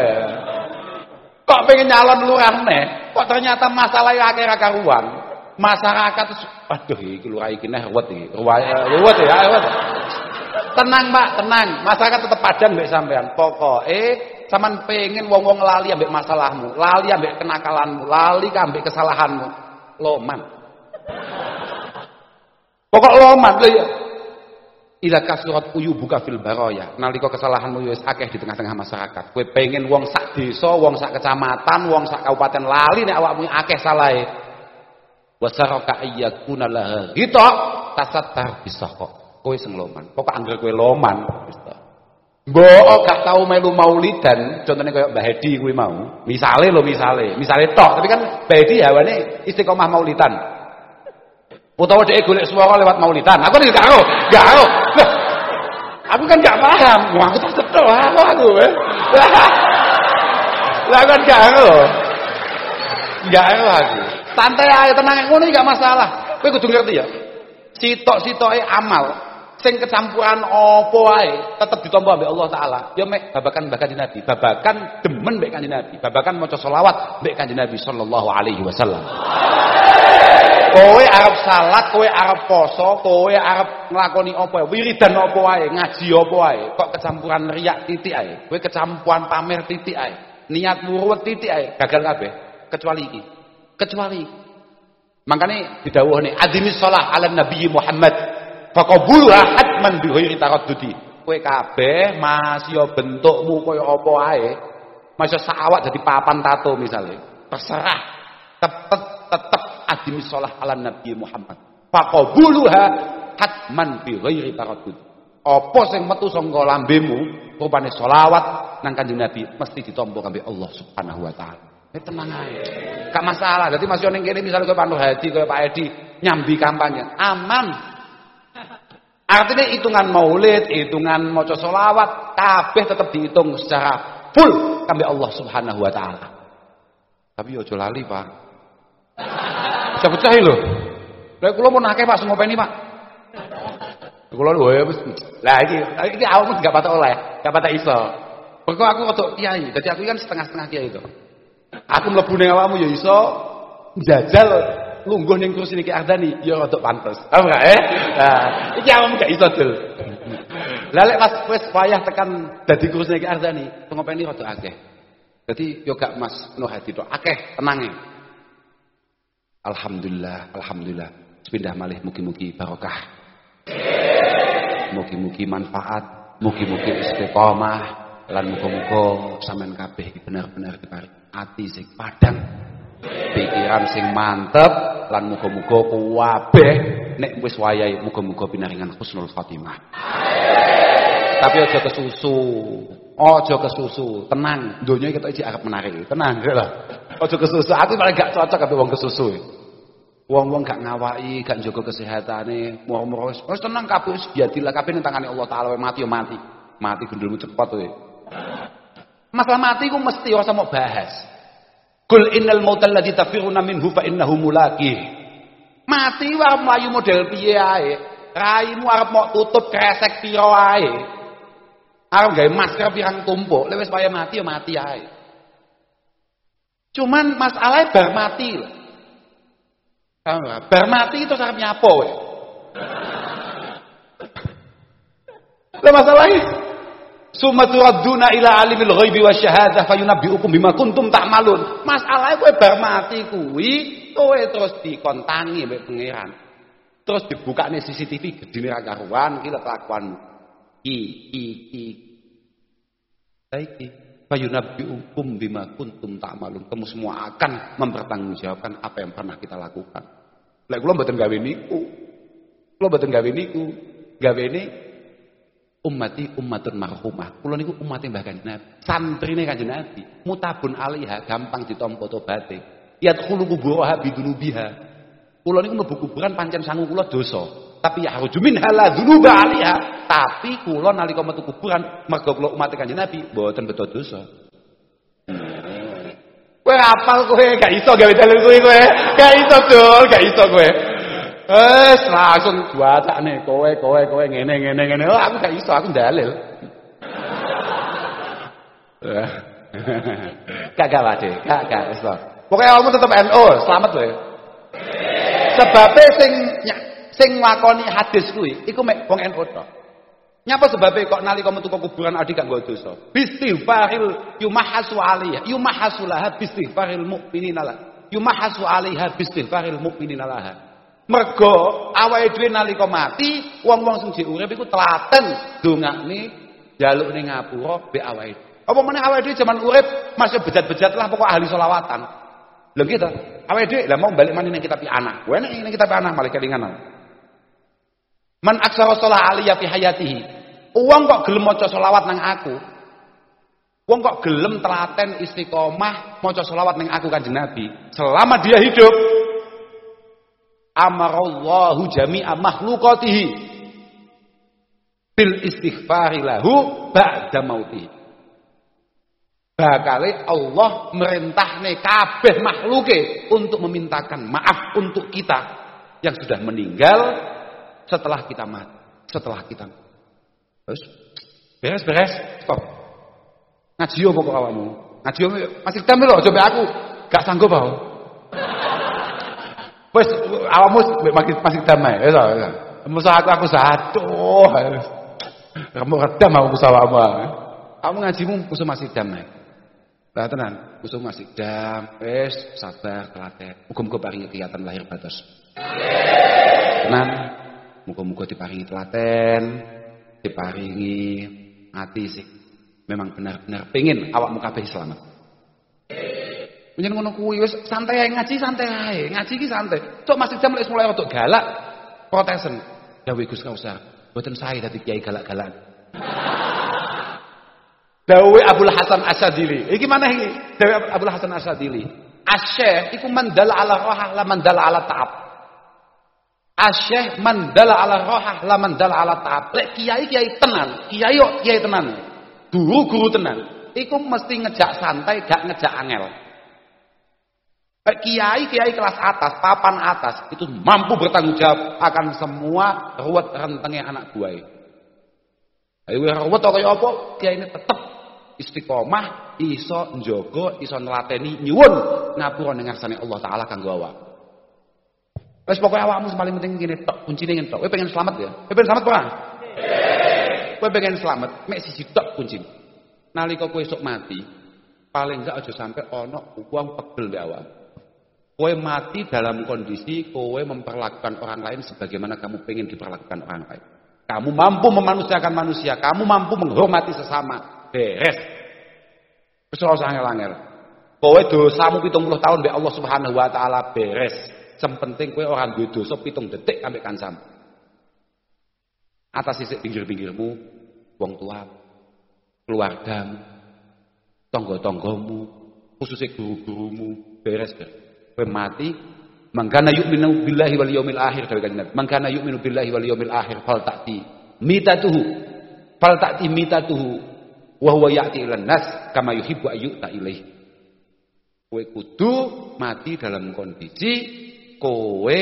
A: Kok pengen nyalon lurah neh, kok ternyata masalah akeh ra karuan. Masyarakat aduh iki lurah iki neh ruwet iki. Ruwet ya, ruwet. Tenang Pak, tenang. Masyarakat tetap padang mbek sampean. Pokoke sampean pengen wong-wong lali ambek masalahmu, lali ambek kenakalanmu, lali ambek kesalahanmu. Loman. Pokok loman lho ya. Ila kasurat uyubuka fil baraya. Nalika kesalahanmu wis akeh di tengah-tengah masyarakat. Kowe pengen wong sak desa, wong sak kecamatan, wong sak kabupaten lali nek awakmu akeh salahe. Wasaraka ayyakuna laha ghita tasattar bisakha. Kowe sing loman. Pokok anggere kowe loman wis. Mbok gak tau melu maulidan, contohnya kayak Mbah Hedi kuwi mau. Misale lho misale, misale tok, tapi kan Mbah Hedi hawane istiqomah maulidan. Utawa dhek golek swara lewat maulidan. Aku nek gak gak karo. Aku kan gak paham. Wah, aku tak cetok aku aku. Lah kan gak karo. Gak karo aku. Santai ae tenang ngono gak masalah. Kowe kudu ngerti ya. Sitok-sitoke amal sing kecampuran apa wae tetep ditampa mbek Allah taala. Ya mek babakan mbek Kanjeng Nabi, babakan demen mbek Kanjeng Nabi, babakan maca selawat mbek Kanjeng Nabi sallallahu alaihi wasallam. Kowe arep salat, kowe arep poso, kowe arep nglakoni apa wiridan apa wae, ngaji apa wae, kok kecampuran riak titik ae. Kowe kecampuran pamer titik ae. Niat muruwet titik ae, gagal kabeh. Kecuali iki. Kecuali Makanya didhawuhne adzimis shalah ala nabi Muhammad faqabuluha hatman bi ghairi taraddudi. Kowe kabeh masih bentukmu kaya apa ae, masih sawak jadi papan tato misalnya. Terserah. Tetep tetep adimis sholah ala Nabi Muhammad. Faqabuluha hatman bi ghairi taraddud. Apa sing metu saka lambemu rupane selawat nang Kanjeng Nabi mesti ditampa kanggo Allah Subhanahu wa taala. Eh tenang ae. Gak masalah. Dadi masih ning kene misalnya kowe Pak Nur Hadi, kowe Pak Edi nyambi kampanye, aman. Artinya hitungan maulid, hitungan maca selawat, kabeh tetap dihitung secara full kanggo Allah Subhanahu wa taala. Tapi ojo lali, Pak. Pecah-pecah lho. Lah kula mau akeh Pak ngopeni Pak. Kula lho ya. Lah iki iki awakmu gak patah oleh, gak patah iso. Pokok aku ketuk kiai, dadi aku kan setengah-setengah kiai itu. Aku mlebu ning awakmu ya iso jajal lungguh ning kursi niki Ardani ya rada pantes. Paham gak eh? Nah, iki awakmu gak iso dul. Lah lek pas wis payah tekan dadi kursi niki Ardani, pengopeni rada akeh. Dadi yo gak Mas Nuh Hadi tok akeh tenange. Alhamdulillah, alhamdulillah. Pindah malih mugi-mugi barokah. Mugi-mugi manfaat, mugi-mugi istiqomah lan muga-muga sampean kabeh benar-benar diparing ati sing padang. Pikiran sing mantep lan muga-muga kabeh nek wis wayahe muga-muga pinaringan husnul khotimah. tapi aja kesusu. Aja kesusu, tenang. Donya kita iki arep menarik. Tenang lho. Aja kesusu. Aku paling gak cocok karo wong kesusu. Wong-wong gak ngawaki, gak njaga kesehatane, mau wis wis tenang kabeh wis biadilah kabeh ning tangane Allah taala mati yo mati. Mati gendulmu cepet kowe. Masalah mati ku mesti ora mau bahas. Kul innal mautal ladzi tafiruna minhu fa innahu mulaqih. Mati wae mlayu model piye ae. Raimu arep mau tutup kresek pira wae. Arep gawe masker pirang tumpuk, waya mati ya mati ae. Cuman masalahnya bar mati lho. Bar mati itu arep nyapa we. Lah masalahnya Summa turadduna ila alimil ghaibi wasyahadah fayunabbiukum bima kuntum ta'malun. Masalahnya kowe bar mati kuwi kowe terus dikontangi mbek pangeran. Terus dibukane CCTV gedine ra karuan iki. I i i. Saiki fayunabbiukum bima kuntum ta'malun. Kamu semua akan mempertanggungjawabkan apa yang pernah kita lakukan. Lek kula mboten gawe niku. Kula mboten gawe niku. Gawene ummati ummatun marhumah. Kula niku umate Mbah Kanjeng Nabi. Santrine Kanjeng Nabi. Mutabun alaiha gampang ditampa tobaté. Yadkhulu kuburaha bidunubiha. Kula niku mlebu kuburan pancen sangu kula dosa. Tapi ya min hala dzunuba alaiha. Tapi kula nalika metu kuburan mergo kula umat Kanjeng Nabi mboten beto dosa. Kowe apal kowe gak iso gawe dalil kowe kowe. Gak iso dul, gak iso kowe. Wes langsung buatakne kowe kowe kowe ngene ngene ngene. Oh aku gak iso, aku dalil. Gak gak wade, gak gak wis Pokoknya kamu tetap NO, selamat kowe. Sebabnya sing sing ngakoni hadis kuwi iku mek wong NO tok. Nyapa sebabnya kok nalika metu kuburan adik gak nggo dosa? Bistighfaril yumahasu alaiha, yumahasu laha bistighfaril mu'minina la. Yumahasu alaiha bistighfaril mu'minina laha. Mergo awake dhewe nalika mati, wong-wong sing jek urip iku telaten dongakne njalukne ngapura be awake. Apa meneh awake dhewe jaman urip masih bejat-bejat lah pokok ahli selawatan. Lho gitu. Awake dhewe lah mau balik maneh ning kitab anak. Wene ning kitab anak malah kelingan. Man aksara sholah aliyah fi hayatihi. Uang kok gelem maca selawat nang aku. Wong kok gelem telaten istiqomah maca selawat nang aku Kanjeng Nabi selama dia hidup. Amarallahu jami'a makhluqatihi. Bil istighfari lahu ba'da mautihi. Bakale Allah merintahne kabeh makhluke untuk memintakan maaf untuk kita yang sudah meninggal setelah kita mati, setelah kita terus beres beres stop. Ngaji yo pokok awakmu? Ngaji yo masih tampil loh coba aku. Gak sanggup aku wes awakmu masih masih damai. Wes musuh aku aku satu kamu redam aku musuh awakmu kamu ngajimu musuh masih damai. Lah tenan musuh masih dam wes sabar telaten muga-muga paringi kelihatan lahir batas. Tenan Muga-muga diparingi telaten, diparingi hati sih. Memang benar-benar pengen awakmu kabeh selamat. Menyen ngono kuwi wis santai ae ngaji santai ae. Ngaji iki santai. Cok masih jam wis mulai untuk galak protesen. Dawuh Gus usah. Mboten sae dadi kiai galak-galak. Dawuh Abdul Hasan Asadili. Iki mana iki? Dawuh Abdul Hasan Asadili. Asyekh iku mandala ala rohah la mandala ala ta'ab. Asyekh mandala ala rohah la mandala ala ta'ab. Lek kiai kiai tenan, kiai yo kiai tenan. Guru guru tenan. Iku mesti ngejak santai, gak ngejak angel. Kiai kiai kelas atas, papan atas itu mampu bertanggung jawab akan semua ruwet rentengnya anak buah. Ayo ruwet kaya apa? Kiai ini tetep istiqomah, iso njogo, iso nelateni nyuwun ngapura ngarsane Allah taala kanggo awak. Wes pokoke awakmu paling penting ngene tok, kuncine ngene tok. Kowe pengen selamat ya? Kowe pengen selamat ora? Kowe pengen selamat, mek siji tok kuncine. Nalika kowe esuk mati, paling enggak aja sampai ana wong pegel mbek awak. Kowe mati dalam kondisi kowe memperlakukan orang lain sebagaimana kamu pengen diperlakukan orang lain. Kamu mampu memanusiakan manusia, kamu mampu menghormati sesama. Beres. Usah angel-angel. Kowe dosamu 70 tahun mbek Allah Subhanahu wa taala beres. Yang penting kowe ora duwe dosa pitung detik ambek kancam. Atas sisik pinggir-pinggirmu, wong tua, keluargamu, tonggo-tonggomu, khususnya guru-gurumu, beres deh. Mati, mangkana yu'minu billahi wal yaumil akhir dari kanjeng Nabi. Mangkana yu'minu billahi wal yaumil akhir fal ta'ti mitatuhu. Fal ta'ti mitatuhu wa huwa ya'ti ilan nas kama yuhibbu ayyuta ilaih. Kowe kudu mati dalam kondisi kowe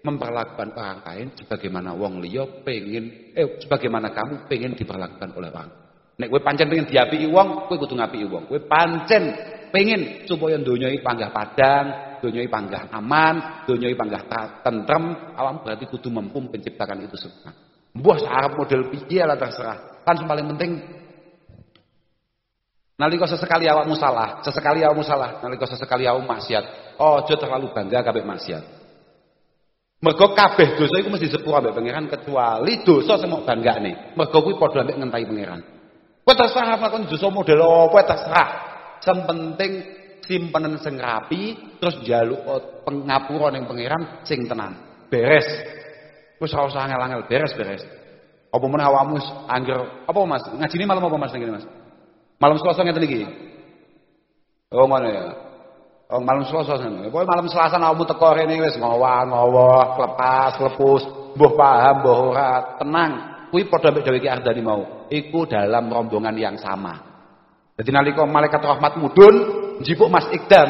A: memperlakukan orang lain sebagaimana wong liya pengen eh sebagaimana kamu pengen diperlakukan oleh orang. Nek kowe pancen pengen diapiki wong, kowe kudu ngapiki wong. Kowe pancen pengen supaya donya iki panggah padang, donya iki panggah aman, donya iki panggah tentrem, awam berarti kudu mampu menciptakan itu semua. Mbah sarep model piye lah terserah. Kan paling penting Nalika sesekali awakmu salah, sesekali awakmu salah, nalika sesekali awakmu maksiat, ojo terlalu bangga kabeh maksiat. Mergo kabeh dosa iku mesti sepura ambek pangeran kecuali dosa sing mok banggane. Mergo kuwi padha ambek ngentai pangeran. Kowe terserah mlakukan dosa model apa terserah. Sing penting simpenan sing rapi terus njaluk pengapura ning pangeran sing tenang. Beres. Wis ora usah angel-angel, beres-beres. Apa meneh awakmu angger apa Mas? Ngajine malam apa Mas ngene Mas? Malam Selasa ngeten iki. Oh ngono ya. Oh malam Selasa ngono. Pokoke malam Selasa awakmu teko rene wis ngowah-ngowah, lepas, lepus, mbuh paham, mbuh ora, tenang. Kuwi padha mek dhewe Ki Ardani mau. Iku dalam rombongan yang sama. Jadi nalika malaikat rahmat mudun, jipuk Mas Ikdam,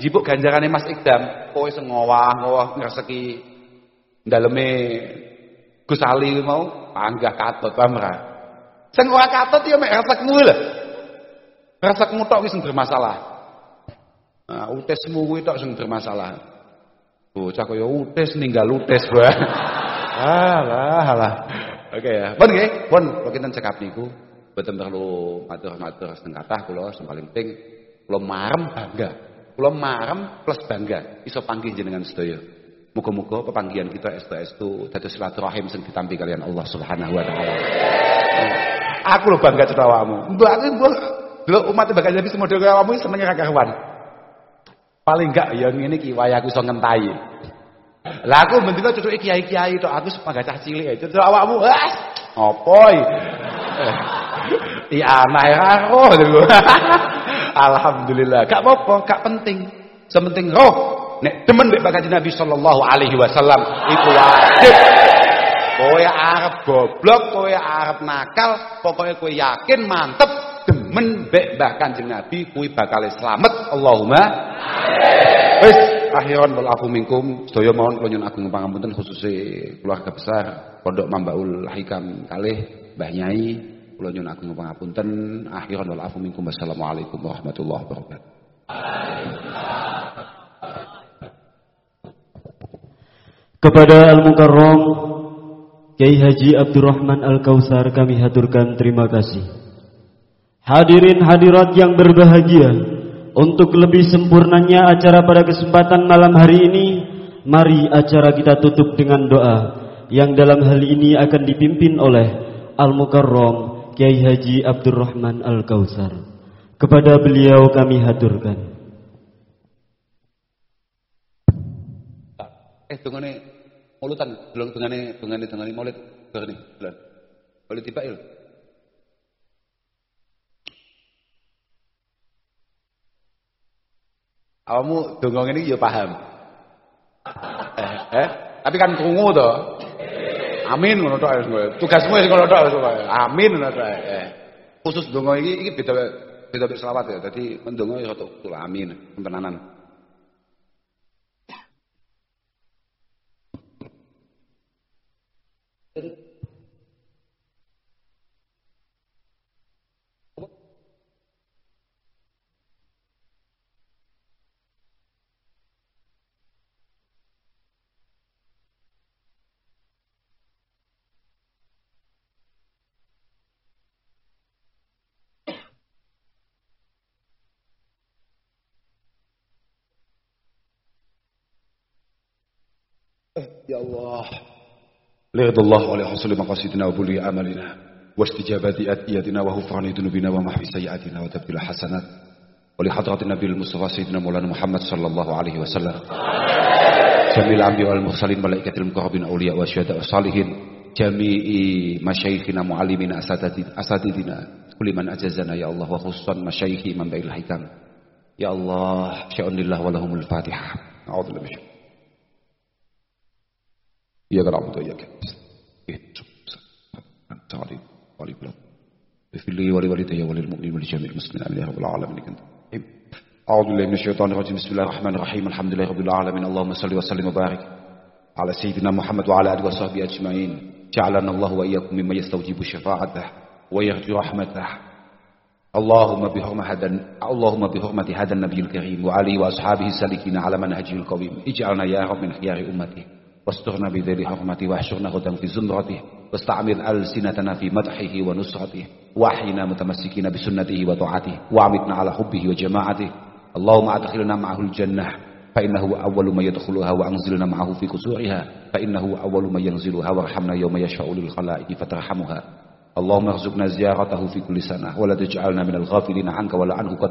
A: jipuk ganjarane Mas Ikdam, kowe sing ngowah-ngowah ngreseki daleme Gus Ali mau panggah katut paham ora? Sing ora katut ya mek resekmu lho. Resekmu tok wis bermasalah. Nah, utesmu kuwi tok sing bermasalah. Bocah kaya utes ninggal utes wae. alah, alah. Oke ya. Pun nggih, pun kula kinten cekap niku boten perlu matur-matur setengah kathah kula sing paling penting kula marem bangga. Kula marem plus bangga iso panggih jenengan sedaya. Muga-muga pepanggihan kita estu-estu dados silaturahim sing ditampi kalian Allah Subhanahu wa taala. Aku lho bangga cerita awakmu. Mbak aku mbok delok umat bakal jadi semodel kaya awakmu senenge ra karuan. Paling enggak ya ngene iki wayaku iso ngentai. Lah aku mendino cucuke kiai-kiai tok aku sepaga cah cilik. Cucuk awakmu, ah, opo iki? Iya anae karo. Alhamdulillah, gak apa-apa, gak penting. Sementing roh nek demen mek bakal Nabi sallallahu alaihi wasallam iku wajib. Kowe arep goblok, kowe arep nakal, pokoknya kowe yakin mantep demen mbek Mbah Kanjeng Nabi kuwi bakal slamet. Allahumma. Wis akhiran wal afu minkum sedaya mohon kula nyuwun agung pangapunten khususnya keluarga besar Pondok Mambaul Hikam kalih Mbah Nyai kula nyuwun agung pangapunten akhiran wal afu minkum wassalamualaikum warahmatullahi wabarakatuh.
B: Kepada Al-Mukarram Kiai Haji Abdurrahman Al-Kausar kami haturkan terima kasih. Hadirin hadirat yang berbahagia, untuk lebih sempurnanya acara pada kesempatan malam hari ini, mari acara kita tutup dengan doa yang dalam hal ini akan dipimpin oleh Al-Mukarram Kiai Haji Abdurrahman Al-Kausar. Kepada beliau kami haturkan.
A: Eh dungane mulutan, delok dungane dungane dungane maulid dungane bulan. Maulid tiba il. Awamu donga ngene iki ya paham. Eh, eh, tapi kan krungu to. Amin ngono tok wis Tugasmu wis ngono tok wis Amin ngono tok. Eh. Khusus donga iki iki beda beda selawat ya. Dadi mendonga ya tok amin, tenanan. يا الله. ليرضى الله على حصول مقاصدنا وبلي عملنا واستجابة أدعيتنا وغفران ذنوبنا ومحو سيئاتنا وتبديل حسنات ولحضرة النبي المصطفى سيدنا مولانا محمد صلى الله عليه وسلم. جميع الأنبياء والمرسلين ملائكة المقربين أولياء والشهداء والصالحين جميع مشايخنا معلمين أساتذتنا كل من أجازنا يا الله وخصوصا مشايخ من بين الحكام. يا الله شأن لله ولهم الفاتحة. أعوذ بالله المسلمين امين يا رب العالمين. أعوذ بالله من الشيطان الرجيم. بسم الله الرحمن الرحيم. الحمد لله رب العالمين. اللهم صل وسلم وبارك على سيدنا محمد وعلى آله وصحبه أجمعين. جعلنا الله وإياكم ممن يستوجب شفاعته ويرجو رحمته. اللهم بحرمة هذا اللهم بحرمة هذا النبي الكريم وعليه وأصحابه السالكين على منهجه واسترنا بذيل حرمته واحشرنا غدا في زمرته واستعمل ألسنتنا في مدحه ونصرته واحينا متمسكين بسنته وطاعته وعمدنا على حبه وجماعته. اللهم أدخلنا معه الجنة فإنه أول من يدخلها وأنزلنا معه في كسورها فإنه أول من ينزلها وارحمنا يوم يشفع للخلائق فترحمها. اللهم ارزقنا زيارته في كل سنة ولا تجعلنا من الغافلين عنك ولا عنه قد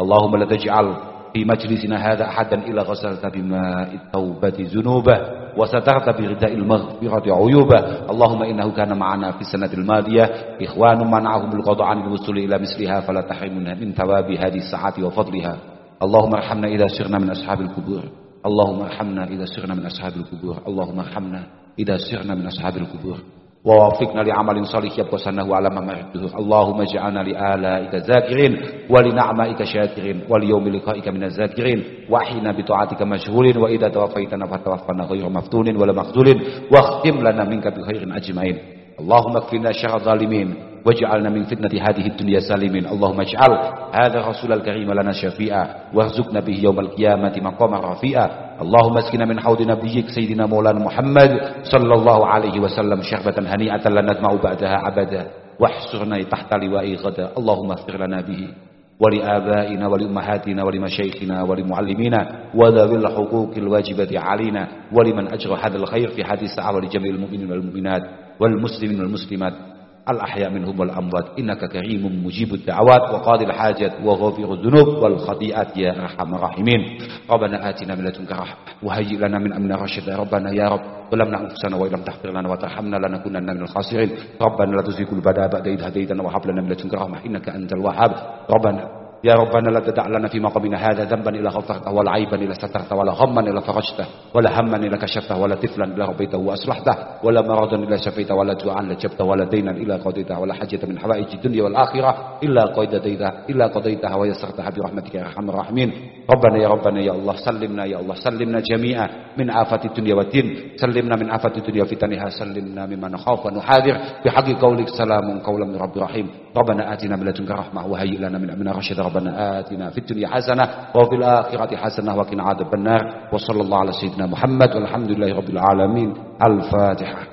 A: اللهم لا تجعل في مجلسنا هذا أحدا إلا غسلت بماء التوبة ذنوبه وسترت برداء المغفرة عيوبه. اللهم إنه كان معنا في السنة الماضية. إخوان منعهم القضاء عن الوصول إلى مثلها فلا تحرمنا من ثواب هذه الساعة وفضلها. اللهم ارحمنا إذا سرنا من أصحاب القبور. اللهم ارحمنا إذا سرنا من أصحاب القبور. اللهم ارحمنا إذا سرنا من أصحاب القبور. ووفقنا لعمل صالح. يبقى سنه على ممعده اللهم اجعلنا لآلائك ذاكرين ولنعمائك شاكرين وليوم لقائك من الذاكرين. وحينا بطاعتك مشغول وإذا توفيتنا فتوفنا غير مفتون ولا مخذول واختم لنا منك بخير أجمعين. اللهم اكفنا شر الظالمين. واجعلنا من فتنة هذه الدنيا سالمين. اللهم اجعل هذا الرسول الكريم لنا شفيعا وارزقنا به يوم القيامة مقاما رفيعا. اللهم اسقنا من حوض نبيك سيدنا مولانا محمد صلى الله عليه وسلم شربة هنيئة لا نطمع بعدها أبدا. واحشرنا تحت لواء غدا. اللهم اغفر لنا به ولآبائنا ولأمهاتنا ولمشايخنا ولمعلمينا وذوي الحقوق الواجبة علينا ولمن أجرى هذا الخير في هذه الساعة ولجميع المؤمنين والمؤمنات والمسلمين والمسلمات. الأحياء منهم والأموات. إنك كريم مجيب الدعوات وقاضي الحاجات وغفر الذنوب والخطيئات يا أرحم الراحمين. ربنا آتنا من لدنك رحمة وهيئ لنا من أمرنا رشدا. ربنا يا رب ظلمنا أنفسنا وإن لم تغفر لنا وترحمنا لنكونن من الخاسرين. ربنا لا تزغ قلوبنا بعد إذ هديتنا وهب لنا من لدنك رحمة إنك أنت الوهاب. ربنا يا ربنا لا تدع لنا في مقامنا هذا ذنبا إلا غفرته ولا عيبا إلا سترته ولا غما إلا فرجته ولا هما إلا كشفته ولا طفلا إلا ربيته وأصلحته ولا مرضا إلا شفيته ولا جوعا لجبته ولا دينا إلا قضيته ولا حاجة من حوائج الدنيا والآخرة إلا قضيتها إلا قضيتها ويسرتها برحمتك يا أرحم الراحمين. ربنا يا ربنا يا الله سلمنا يا الله سلمنا جميعا من آفة الدنيا والدين. سلمنا من آفة الدنيا وفتنها. سلمنا مما نخاف ونحاذر بحق قولك سلام قولا من رب رحيم. ربنا آتنا من لدنك رحمة وهيئ لنا من أمرنا رشدا. ربنا آتنا في الدنيا حسنة وفي الآخرة حسنة وقنا عذاب النار وصلى الله على سيدنا محمد والحمد لله رب العالمين. الفاتحة.